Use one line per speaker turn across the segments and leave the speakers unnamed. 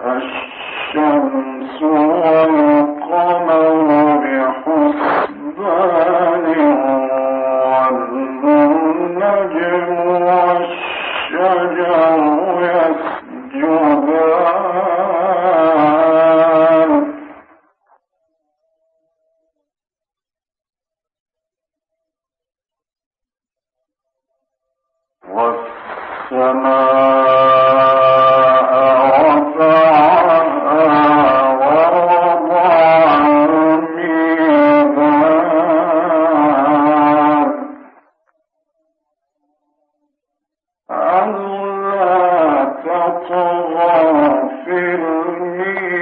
الشمس والقمر ألا تطغى في الميزان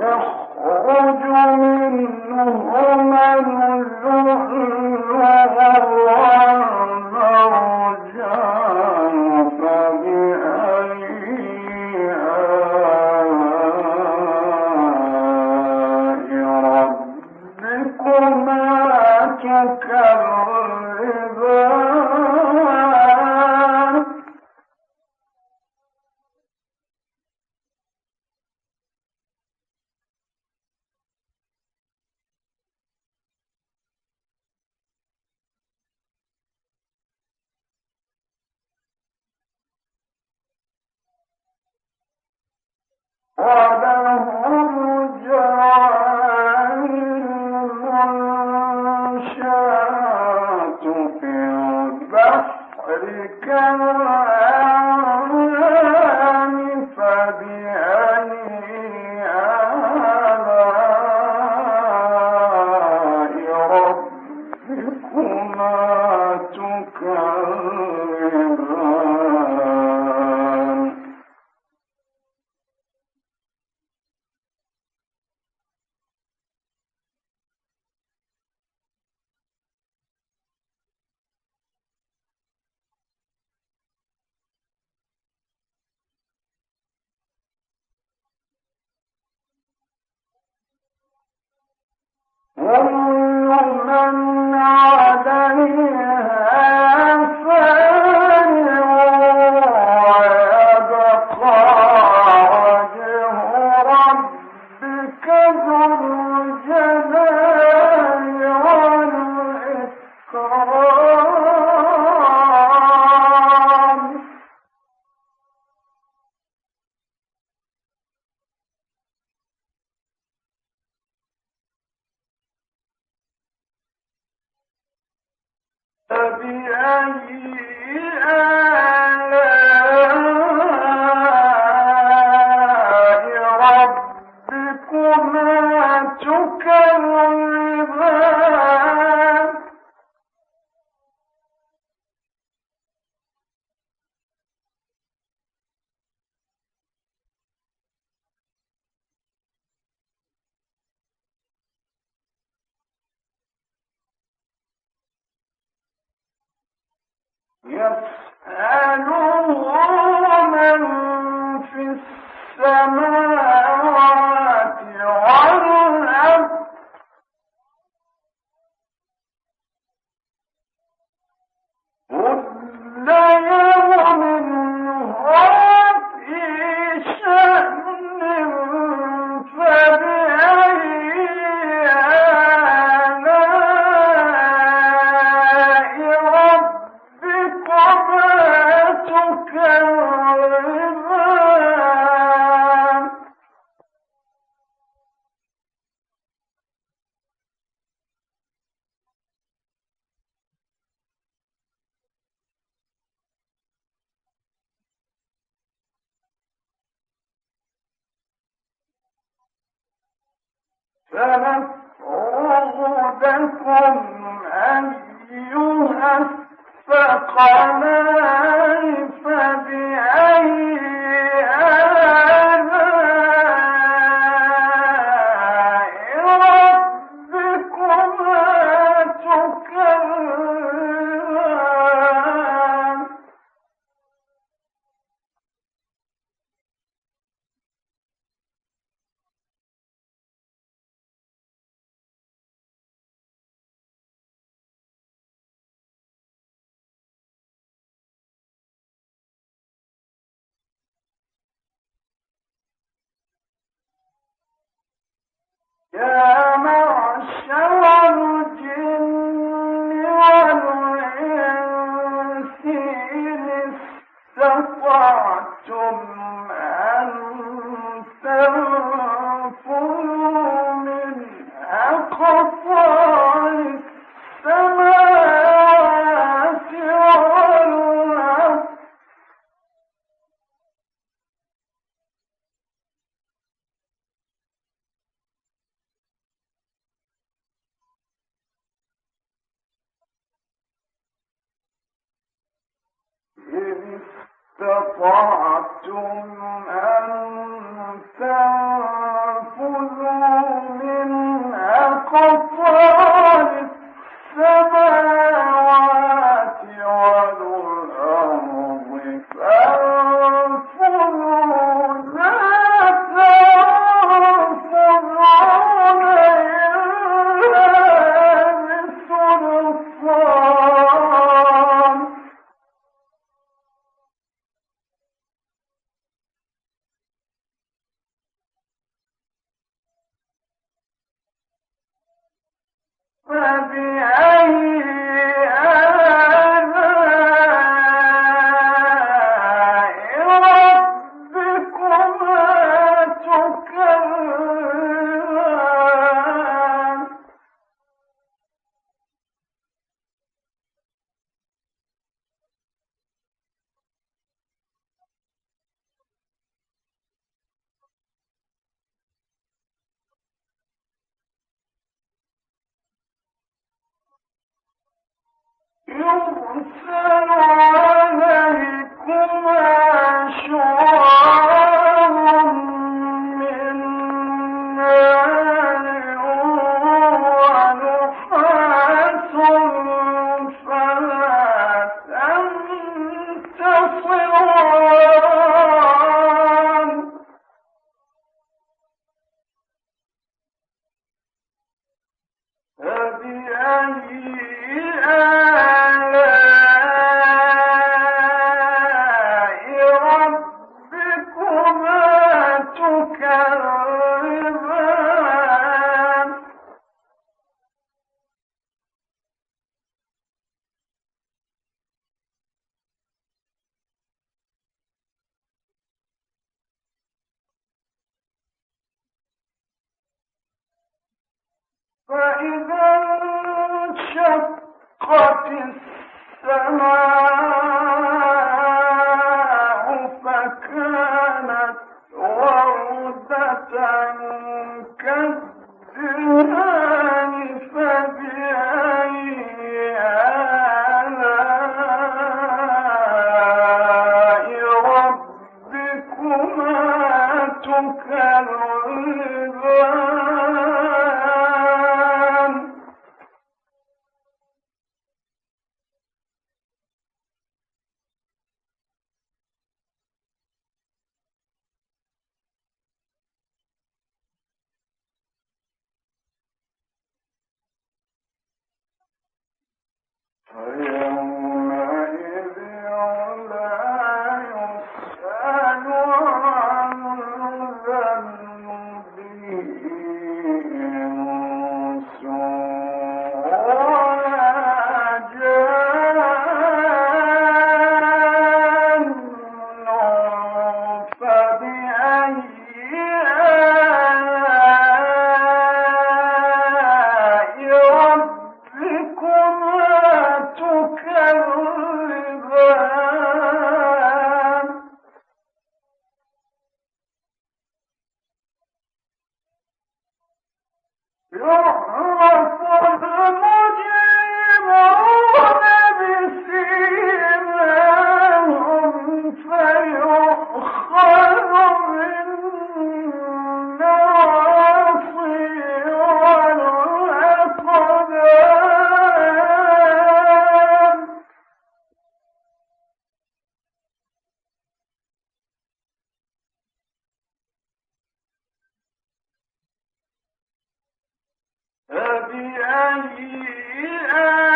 تخرج منهما اللؤلؤ والرحمة وَلَهُمْ وما فبأي آلاء لكم أيها الثقلان. يا استطعتم أن تنفذوا من أقطار السماء. فبأي فإذا انشقت السماء Oh, فبأي آلاء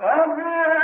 Amen.